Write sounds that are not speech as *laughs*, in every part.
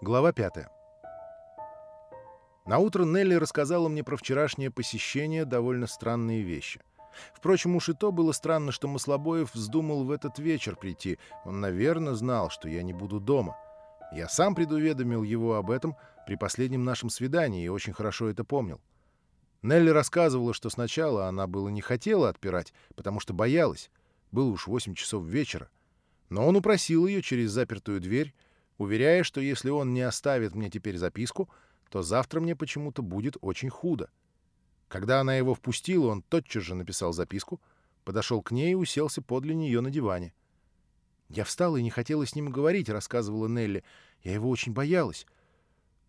Глава 5. Наутро Нелли рассказала мне про вчерашнее посещение довольно странные вещи. Впрочем, уж и то было странно, что Маслобоев вздумал в этот вечер прийти. Он, наверное, знал, что я не буду дома. Я сам предуведомил его об этом при последнем нашем свидании и очень хорошо это помнил. Нелли рассказывала, что сначала она было не хотела отпирать, потому что боялась. Было уж 8 часов вечера. Но он упросил ее через запертую дверь, уверяя, что если он не оставит мне теперь записку, то завтра мне почему-то будет очень худо. Когда она его впустила, он тотчас же написал записку, подошел к ней и уселся подле нее на диване. «Я встала и не хотела с ним говорить», — рассказывала Нелли. «Я его очень боялась.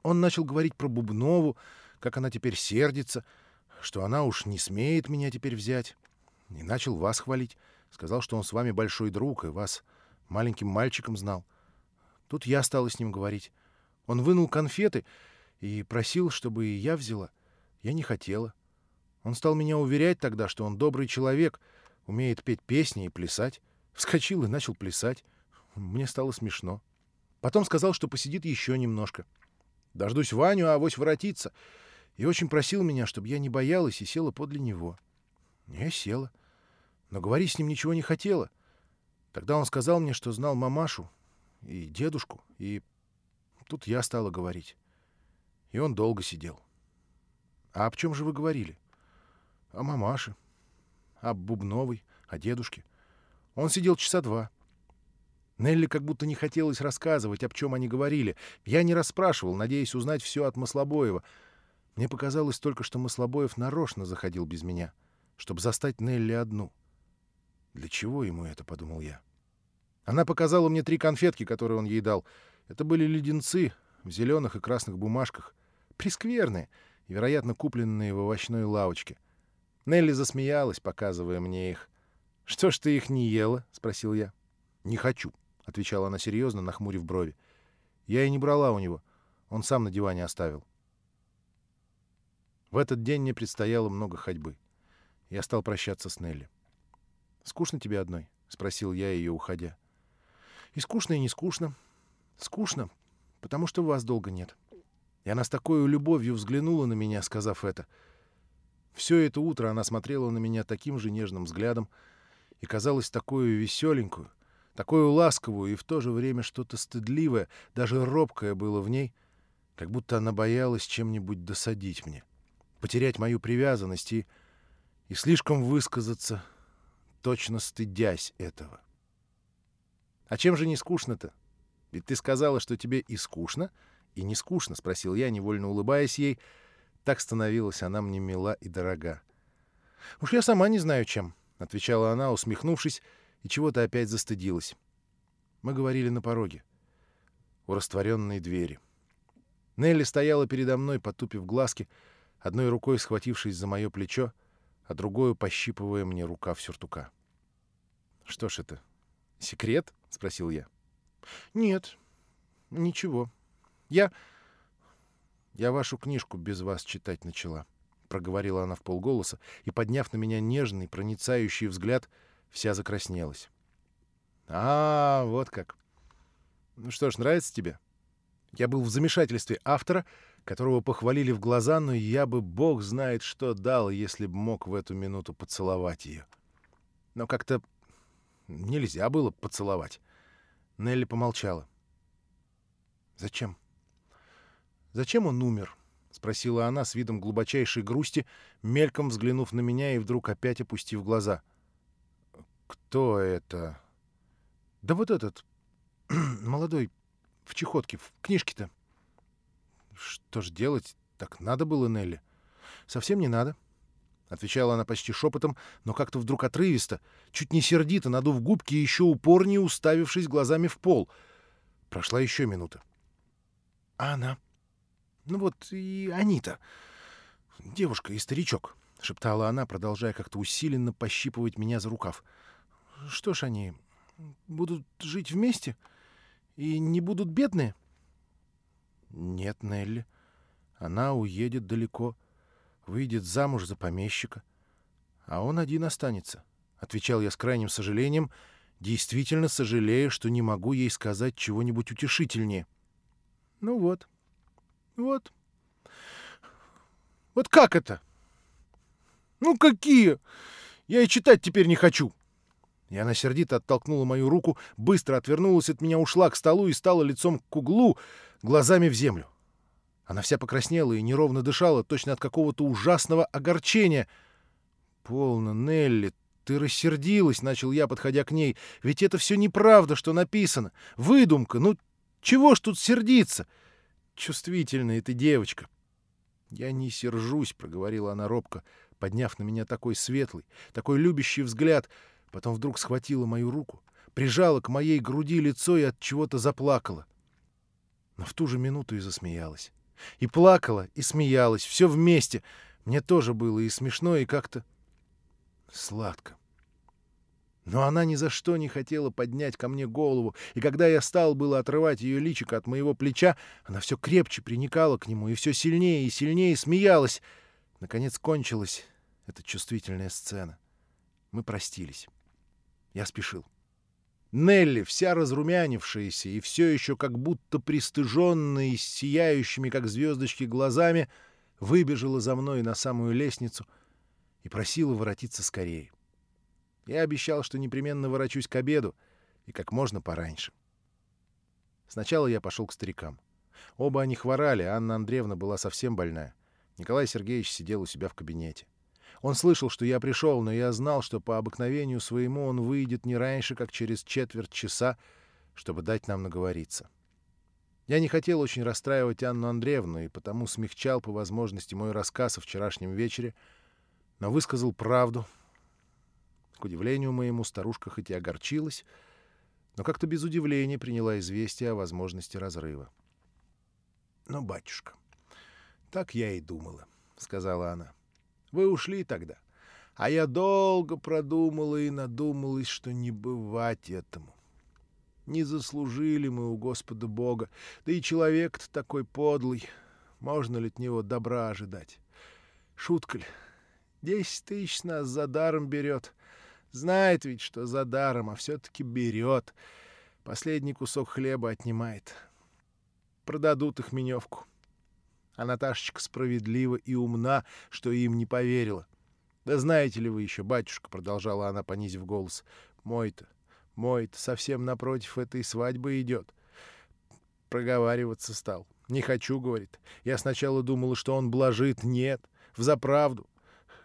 Он начал говорить про Бубнову, как она теперь сердится, что она уж не смеет меня теперь взять. И начал вас хвалить. Сказал, что он с вами большой друг и вас маленьким мальчиком знал. Тут я стала с ним говорить. Он вынул конфеты и просил, чтобы и я взяла. Я не хотела. Он стал меня уверять тогда, что он добрый человек, умеет петь песни и плясать. Вскочил и начал плясать. Мне стало смешно. Потом сказал, что посидит еще немножко. Дождусь Ваню, а авось воротится. И очень просил меня, чтобы я не боялась и села подле него. Я села. Но говорить с ним ничего не хотела. Тогда он сказал мне, что знал мамашу и дедушку, и тут я стала говорить. И он долго сидел. А об чем же вы говорили? О мамаше, об Бубновой, о дедушке. Он сидел часа два. Нелли как будто не хотелось рассказывать, об чем они говорили. Я не расспрашивал, надеясь узнать все от Маслобоева. Мне показалось только, что Маслобоев нарочно заходил без меня, чтобы застать Нелли одну. «Для чего ему это?» — подумал я. Она показала мне три конфетки, которые он ей дал. Это были леденцы в зеленых и красных бумажках. Прескверные, вероятно, купленные в овощной лавочке. Нелли засмеялась, показывая мне их. «Что ж ты их не ела?» — спросил я. «Не хочу», — отвечала она серьезно, нахмурив брови. «Я и не брала у него. Он сам на диване оставил». В этот день мне предстояло много ходьбы. Я стал прощаться с Нелли. «Скучно тебе одной?» — спросил я ее, уходя. «И скучно, и не скучно. Скучно, потому что вас долго нет». И она с такой любовью взглянула на меня, сказав это. Все это утро она смотрела на меня таким же нежным взглядом и казалась такую веселенькую, такую ласковую и в то же время что-то стыдливое, даже робкое было в ней, как будто она боялась чем-нибудь досадить мне, потерять мою привязанность и, и слишком высказаться точно стыдясь этого. «А чем же не скучно-то? Ведь ты сказала, что тебе и скучно, и не скучно», — спросил я, невольно улыбаясь ей. Так становилась она мне мила и дорога. «Уж я сама не знаю, чем», — отвечала она, усмехнувшись, и чего-то опять застыдилась. Мы говорили на пороге, у растворенной двери. Нелли стояла передо мной, потупив глазки, одной рукой схватившись за мое плечо, а другую пощипывая мне рукав сюртука. «Что ж это, секрет?» — спросил я. «Нет, ничего. Я... я вашу книжку без вас читать начала», — проговорила она в полголоса, и, подняв на меня нежный, проницающий взгляд, вся закраснелась. «А, вот как. Ну что ж, нравится тебе?» Я был в замешательстве автора, которого похвалили в глаза, но я бы, бог знает, что дал, если бы мог в эту минуту поцеловать ее. Но как-то нельзя было поцеловать. Нелли помолчала. «Зачем? Зачем он умер?» — спросила она с видом глубочайшей грусти, мельком взглянув на меня и вдруг опять опустив глаза. «Кто это?» «Да вот этот, *clears throat* молодой, в чехотке, в книжке-то. Что ж делать? Так надо было, Нелли. Совсем не надо. Отвечала она почти шепотом, но как-то вдруг отрывисто, чуть не сердито, надув губки и еще упорнее уставившись глазами в пол. Прошла еще минута. А она? Ну вот и они-то. Девушка и старичок, — шептала она, продолжая как-то усиленно пощипывать меня за рукав. Что ж они, будут жить вместе? — и не будут бедные? Нет, Нелли. Она уедет далеко, выйдет замуж за помещика, а он один останется, — отвечал я с крайним сожалением, действительно сожалея, что не могу ей сказать чего-нибудь утешительнее. Ну вот. Вот. Вот как это? Ну какие? Я и читать теперь не хочу. И она сердито оттолкнула мою руку, быстро отвернулась от меня, ушла к столу и стала лицом к углу, глазами в землю. Она вся покраснела и неровно дышала, точно от какого-то ужасного огорчения. «Полно, Нелли, ты рассердилась», — начал я, подходя к ней. «Ведь это все неправда, что написано. Выдумка. Ну, чего ж тут сердиться? Чувствительная ты девочка». «Я не сержусь», — проговорила она робко, подняв на меня такой светлый, такой любящий взгляд. Потом вдруг схватила мою руку, прижала к моей груди лицо и от чего-то заплакала. Но в ту же минуту и засмеялась. И плакала, и смеялась, все вместе. Мне тоже было и смешно, и как-то сладко. Но она ни за что не хотела поднять ко мне голову, и когда я стал было отрывать ее личико от моего плеча, она все крепче приникала к нему и все сильнее и сильнее смеялась. Наконец кончилась эта чувствительная сцена. Мы простились. Я спешил. Нелли, вся разрумянившаяся и все еще как будто пристыженная и сияющими, как звездочки, глазами, выбежала за мной на самую лестницу и просила воротиться скорее. Я обещал, что непременно ворочусь к обеду и как можно пораньше. Сначала я пошел к старикам. Оба они хворали, Анна Андреевна была совсем больная. Николай Сергеевич сидел у себя в кабинете. Он слышал, что я пришел, но я знал, что по обыкновению своему он выйдет не раньше, как через четверть часа, чтобы дать нам наговориться. Я не хотел очень расстраивать Анну Андреевну и потому смягчал по возможности мой рассказ о вчерашнем вечере, но высказал правду. К удивлению моему, старушка хоть и огорчилась, но как-то без удивления приняла известие о возможности разрыва. — Ну, батюшка, так я и думала, — сказала она. — вы ушли тогда. А я долго продумала и надумалась, что не бывать этому. Не заслужили мы у Господа Бога, да и человек-то такой подлый. Можно ли от него добра ожидать? Шутка ли? Десять тысяч нас за даром берет. Знает ведь, что за даром, а все-таки берет. Последний кусок хлеба отнимает. Продадут их меневку. А Наташечка справедлива и умна, что им не поверила. «Да знаете ли вы еще, батюшка», — продолжала она, понизив голос, — «мой-то, мой-то совсем напротив этой свадьбы идет». Проговариваться стал. «Не хочу», — говорит. «Я сначала думала, что он блажит. Нет, взаправду.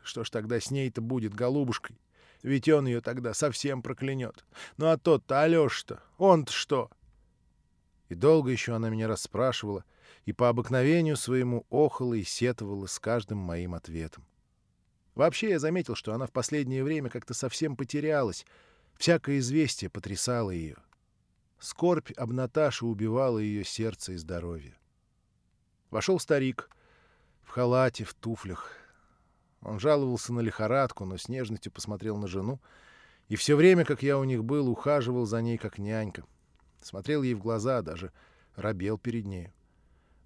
Что ж тогда с ней-то будет, голубушкой? Ведь он ее тогда совсем проклянет. Ну а тот-то, Алеша-то, он-то что?» И долго еще она меня расспрашивала, — и по обыкновению своему охала и сетовала с каждым моим ответом. Вообще я заметил, что она в последнее время как-то совсем потерялась, всякое известие потрясало ее. Скорбь об Наташе убивала ее сердце и здоровье. Вошел старик в халате, в туфлях. Он жаловался на лихорадку, но с нежностью посмотрел на жену, и все время, как я у них был, ухаживал за ней, как нянька. Смотрел ей в глаза, даже робел перед нею.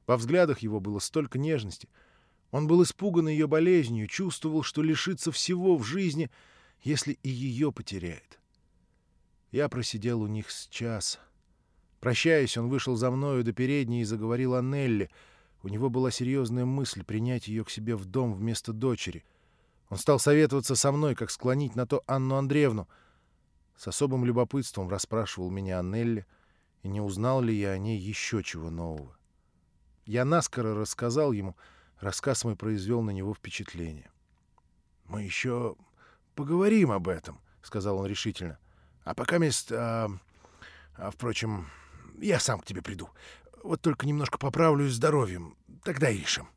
Во взглядах его было столько нежности. Он был испуган ее болезнью, чувствовал, что лишится всего в жизни, если и ее потеряет. Я просидел у них с час. Прощаясь, он вышел за мною до передней и заговорил о Нелли. У него была серьезная мысль принять ее к себе в дом вместо дочери. Он стал советоваться со мной, как склонить на то Анну Андреевну. С особым любопытством расспрашивал меня о Нелли, и не узнал ли я о ней еще чего нового. Я наскоро рассказал ему. Рассказ мой произвел на него впечатление. — Мы еще поговорим об этом, — сказал он решительно. — А пока мест... А, а, впрочем, я сам к тебе приду. Вот только немножко поправлюсь здоровьем. Тогда и решим.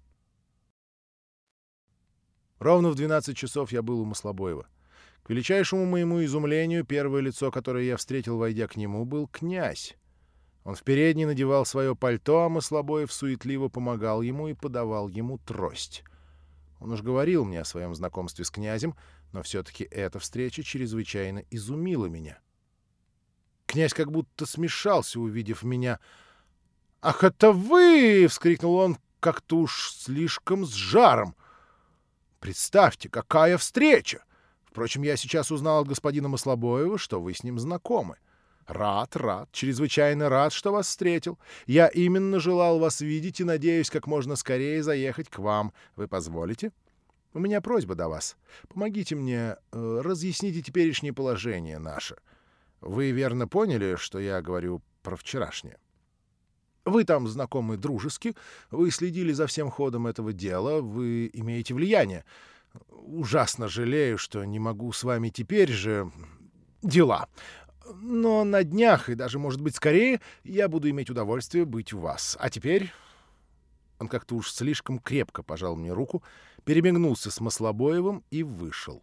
Ровно в 12 часов я был у Маслобоева. К величайшему моему изумлению, первое лицо, которое я встретил, войдя к нему, был князь. Он в передней надевал свое пальто, а Маслобоев суетливо помогал ему и подавал ему трость. Он уж говорил мне о своем знакомстве с князем, но все-таки эта встреча чрезвычайно изумила меня. Князь как будто смешался, увидев меня. «Ах, это вы!» — вскрикнул он как-то уж слишком с жаром. «Представьте, какая встреча! Впрочем, я сейчас узнал от господина Маслобоева, что вы с ним знакомы. Рад, рад, чрезвычайно рад, что вас встретил. Я именно желал вас видеть и надеюсь как можно скорее заехать к вам. Вы позволите? У меня просьба до вас. Помогите мне, э, разъясните теперешнее положение наше. Вы верно поняли, что я говорю про вчерашнее? Вы там знакомы дружески, вы следили за всем ходом этого дела, вы имеете влияние. Ужасно жалею, что не могу с вами теперь же... Дела. Но на днях, и даже, может быть, скорее, я буду иметь удовольствие быть у вас. А теперь...» Он как-то уж слишком крепко пожал мне руку, перемигнулся с Маслобоевым и вышел.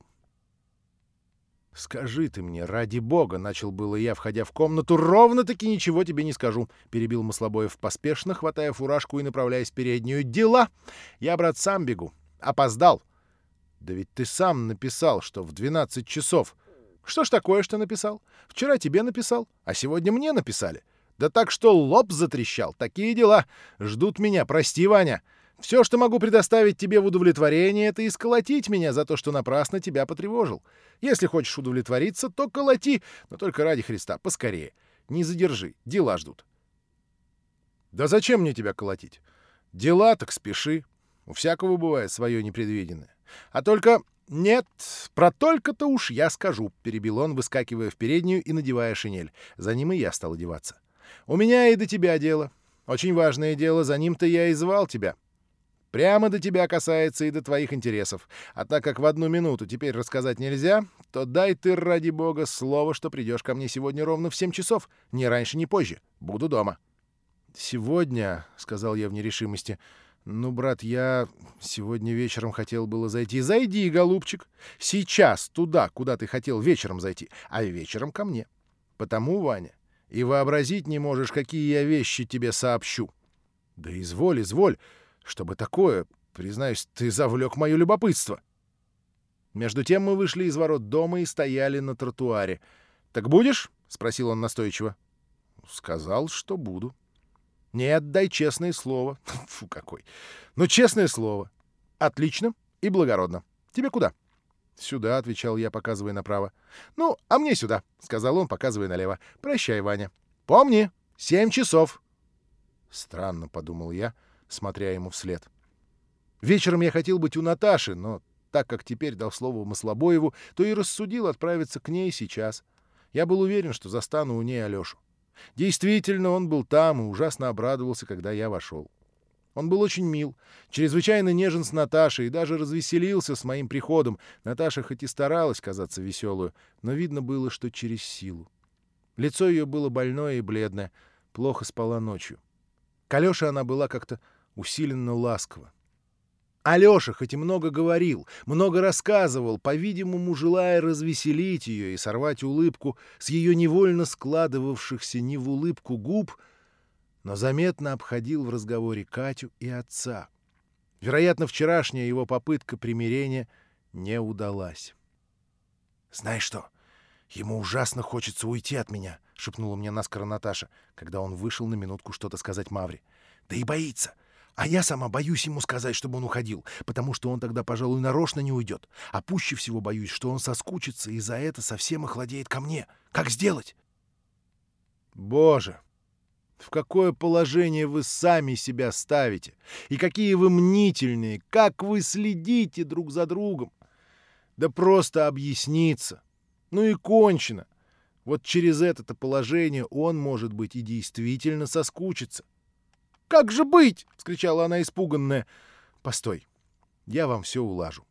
«Скажи ты мне, ради бога!» — начал было я, входя в комнату. «Ровно-таки ничего тебе не скажу!» — перебил Маслобоев поспешно, хватая фуражку и направляясь в переднюю. «Дела! Я, брат, сам бегу. Опоздал!» «Да ведь ты сам написал, что в 12 часов...» Что ж такое, что написал? Вчера тебе написал, а сегодня мне написали. Да так что лоб затрещал. Такие дела. Ждут меня. Прости, Ваня. Все, что могу предоставить тебе в удовлетворение, это исколотить меня за то, что напрасно тебя потревожил. Если хочешь удовлетвориться, то колоти, но только ради Христа, поскорее. Не задержи, дела ждут. Да зачем мне тебя колотить? Дела так спеши. У всякого бывает свое непредвиденное. А только «Нет, про только-то уж я скажу», — перебил он, выскакивая в переднюю и надевая шинель. За ним и я стал одеваться. «У меня и до тебя дело. Очень важное дело, за ним-то я и звал тебя. Прямо до тебя касается и до твоих интересов. А так как в одну минуту теперь рассказать нельзя, то дай ты, ради бога, слово, что придешь ко мне сегодня ровно в семь часов, ни раньше, ни позже. Буду дома». «Сегодня», — сказал я в нерешимости, — «Ну, брат, я сегодня вечером хотел было зайти». «Зайди, голубчик. Сейчас туда, куда ты хотел вечером зайти, а вечером ко мне. Потому, Ваня, и вообразить не можешь, какие я вещи тебе сообщу». «Да изволь, изволь. Чтобы такое, признаюсь, ты завлек мое любопытство». Между тем мы вышли из ворот дома и стояли на тротуаре. «Так будешь?» — спросил он настойчиво. «Сказал, что буду». Нет, дай честное слово. *laughs* Фу, какой. Ну, честное слово. Отлично и благородно. Тебе куда? Сюда, отвечал я, показывая направо. Ну, а мне сюда, сказал он, показывая налево. Прощай, Ваня. Помни, семь часов. Странно, подумал я, смотря ему вслед. Вечером я хотел быть у Наташи, но так как теперь дал слово Маслобоеву, то и рассудил отправиться к ней сейчас. Я был уверен, что застану у ней Алешу. Действительно, он был там и ужасно обрадовался, когда я вошел. Он был очень мил, чрезвычайно нежен с Наташей и даже развеселился с моим приходом. Наташа хоть и старалась казаться веселую, но видно было, что через силу. Лицо ее было больное и бледное, плохо спала ночью. К Алёше она была как-то усиленно ласкова. Алёша хоть и много говорил, много рассказывал, по-видимому, желая развеселить ее и сорвать улыбку с ее невольно складывавшихся не в улыбку губ, но заметно обходил в разговоре Катю и отца. Вероятно, вчерашняя его попытка примирения не удалась. «Знаешь что, ему ужасно хочется уйти от меня», — шепнула мне наскоро Наташа, когда он вышел на минутку что-то сказать Мавре. «Да и боится. А я сама боюсь ему сказать, чтобы он уходил, потому что он тогда, пожалуй, нарочно не уйдет. А пуще всего боюсь, что он соскучится и за это совсем охладеет ко мне. Как сделать? Боже, в какое положение вы сами себя ставите? И какие вы мнительные, как вы следите друг за другом? Да просто объясниться. Ну и кончено. Вот через это-то положение он, может быть, и действительно соскучится. Как же быть?» — вскричала она испуганная. «Постой, я вам все улажу».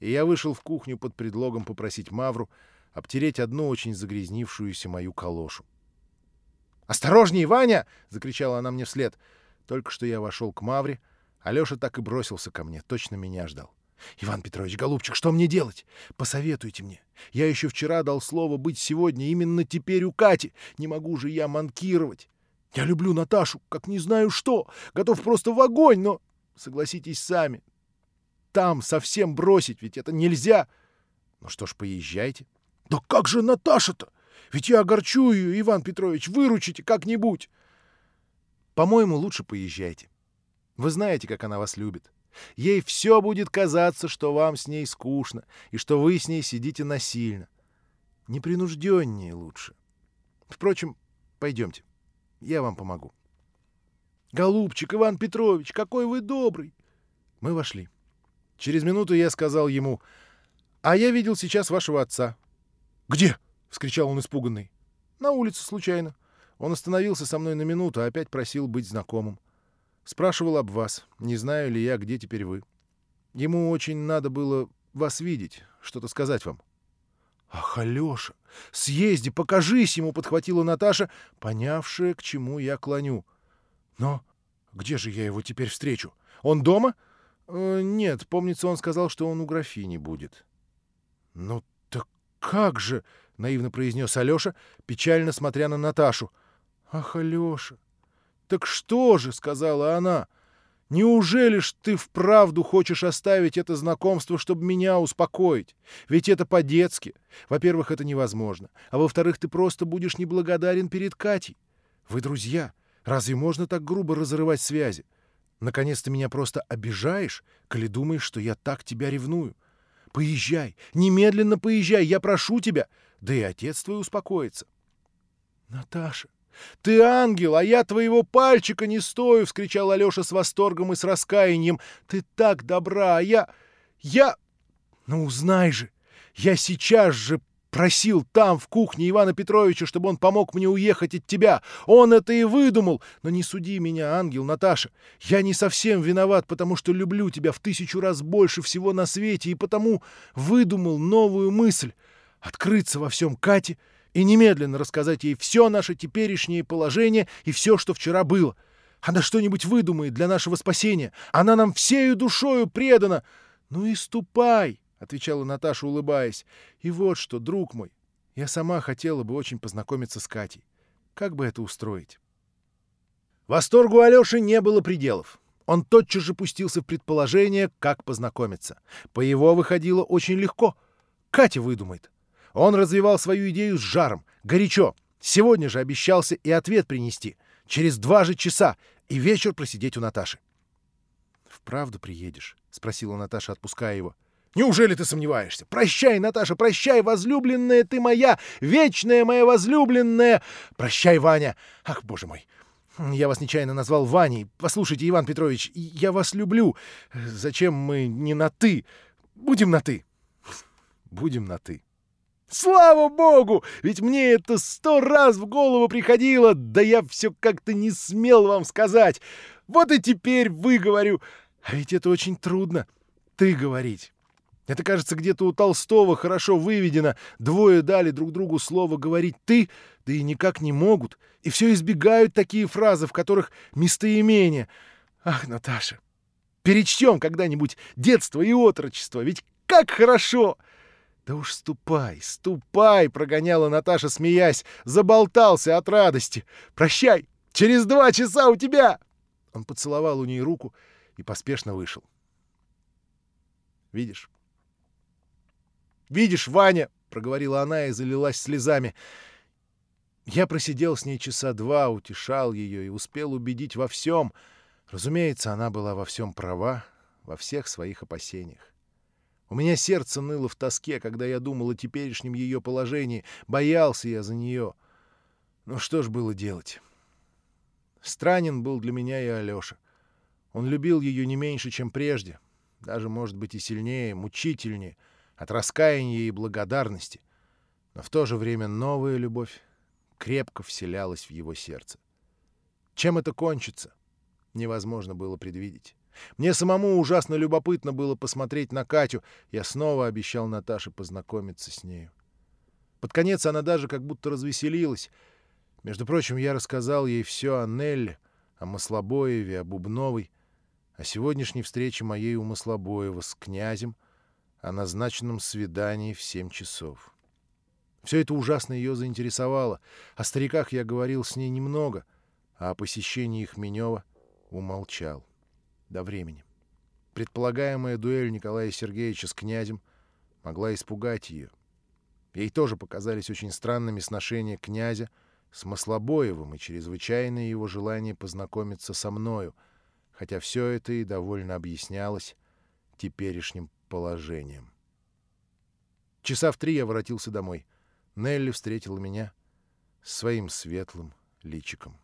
И я вышел в кухню под предлогом попросить Мавру обтереть одну очень загрязнившуюся мою калошу. «Осторожней, Ваня!» — закричала она мне вслед. Только что я вошел к Мавре, Алеша так и бросился ко мне, точно меня ждал. «Иван Петрович, голубчик, что мне делать? Посоветуйте мне. Я еще вчера дал слово быть сегодня именно теперь у Кати. Не могу же я манкировать. Я люблю Наташу, как не знаю что, готов просто в огонь, но, согласитесь сами, там совсем бросить, ведь это нельзя. Ну что ж, поезжайте. Да как же Наташа-то? Ведь я огорчу ее, Иван Петрович, выручите как-нибудь. По-моему, лучше поезжайте. Вы знаете, как она вас любит. Ей все будет казаться, что вам с ней скучно, и что вы с ней сидите насильно. Непринужденнее лучше. Впрочем, пойдемте, я вам помогу. «Голубчик, Иван Петрович, какой вы добрый!» Мы вошли. Через минуту я сказал ему, «А я видел сейчас вашего отца». «Где?» — вскричал он испуганный. «На улице, случайно. Он остановился со мной на минуту, а опять просил быть знакомым. Спрашивал об вас, не знаю ли я, где теперь вы. Ему очень надо было вас видеть, что-то сказать вам». «Ах, Алёша, съезди, покажись ему!» — подхватила Наташа, понявшая, к чему я клоню. «Но где же я его теперь встречу? Он дома?» э, «Нет, помнится, он сказал, что он у графини будет». «Ну так как же?» — наивно произнес Алёша, печально смотря на Наташу. «Ах, Алёша, так что же?» — сказала она. — Неужели ж ты вправду хочешь оставить это знакомство, чтобы меня успокоить? Ведь это по-детски. Во-первых, это невозможно. А во-вторых, ты просто будешь неблагодарен перед Катей. Вы друзья. Разве можно так грубо разрывать связи? Наконец ты меня просто обижаешь, коли думаешь, что я так тебя ревную. Поезжай, немедленно поезжай, я прошу тебя. Да и отец твой успокоится. Наташа, «Ты ангел, а я твоего пальчика не стою!» — вскричал Алеша с восторгом и с раскаянием. «Ты так добра, а я... я... Ну, узнай же! Я сейчас же просил там, в кухне Ивана Петровича, чтобы он помог мне уехать от тебя. Он это и выдумал. Но не суди меня, ангел Наташа. Я не совсем виноват, потому что люблю тебя в тысячу раз больше всего на свете, и потому выдумал новую мысль — открыться во всем Кате — и немедленно рассказать ей все наше теперешнее положение и все, что вчера было. Она что-нибудь выдумает для нашего спасения. Она нам всею душою предана. Ну и ступай, — отвечала Наташа, улыбаясь. И вот что, друг мой, я сама хотела бы очень познакомиться с Катей. Как бы это устроить? Восторгу Алёши не было пределов. Он тотчас же пустился в предположение, как познакомиться. По его выходило очень легко. Катя выдумает. Он развивал свою идею с жаром, горячо. Сегодня же обещался и ответ принести. Через два же часа и вечер просидеть у Наташи. «Вправду приедешь?» — спросила Наташа, отпуская его. «Неужели ты сомневаешься? Прощай, Наташа, прощай, возлюбленная ты моя, вечная моя возлюбленная! Прощай, Ваня! Ах, боже мой! Я вас нечаянно назвал Ваней. Послушайте, Иван Петрович, я вас люблю. Зачем мы не на «ты»? Будем на «ты». Будем на «ты». Слава богу! Ведь мне это сто раз в голову приходило, да я все как-то не смел вам сказать. Вот и теперь вы говорю. А ведь это очень трудно. Ты говорить. Это, кажется, где-то у Толстого хорошо выведено. Двое дали друг другу слово говорить «ты», да и никак не могут. И все избегают такие фразы, в которых местоимение. Ах, Наташа, перечтем когда-нибудь детство и отрочество, ведь как хорошо! «Да уж ступай, ступай!» — прогоняла Наташа, смеясь. Заболтался от радости. «Прощай! Через два часа у тебя!» Он поцеловал у ней руку и поспешно вышел. «Видишь?» «Видишь, Ваня!» — проговорила она и залилась слезами. Я просидел с ней часа два, утешал ее и успел убедить во всем. Разумеется, она была во всем права, во всех своих опасениях. У меня сердце ныло в тоске, когда я думал о теперешнем ее положении. Боялся я за нее. Ну что ж было делать? Странен был для меня и Алеша. Он любил ее не меньше, чем прежде. Даже, может быть, и сильнее, мучительнее, от раскаяния и благодарности. Но в то же время новая любовь крепко вселялась в его сердце. Чем это кончится, невозможно было предвидеть. Мне самому ужасно любопытно было посмотреть на Катю. Я снова обещал Наташе познакомиться с нею. Под конец она даже как будто развеселилась. Между прочим, я рассказал ей все о Нелле, о Маслобоеве, о Бубновой, о сегодняшней встрече моей у Маслобоева с князем, о назначенном свидании в семь часов. Все это ужасно ее заинтересовало. О стариках я говорил с ней немного, а о посещении Хменева умолчал до времени. Предполагаемая дуэль Николая Сергеевича с князем могла испугать ее. Ей тоже показались очень странными сношения князя с Маслобоевым и чрезвычайное его желание познакомиться со мною, хотя все это и довольно объяснялось теперешним положением. Часа в три я воротился домой. Нелли встретила меня. своим светлым личиком.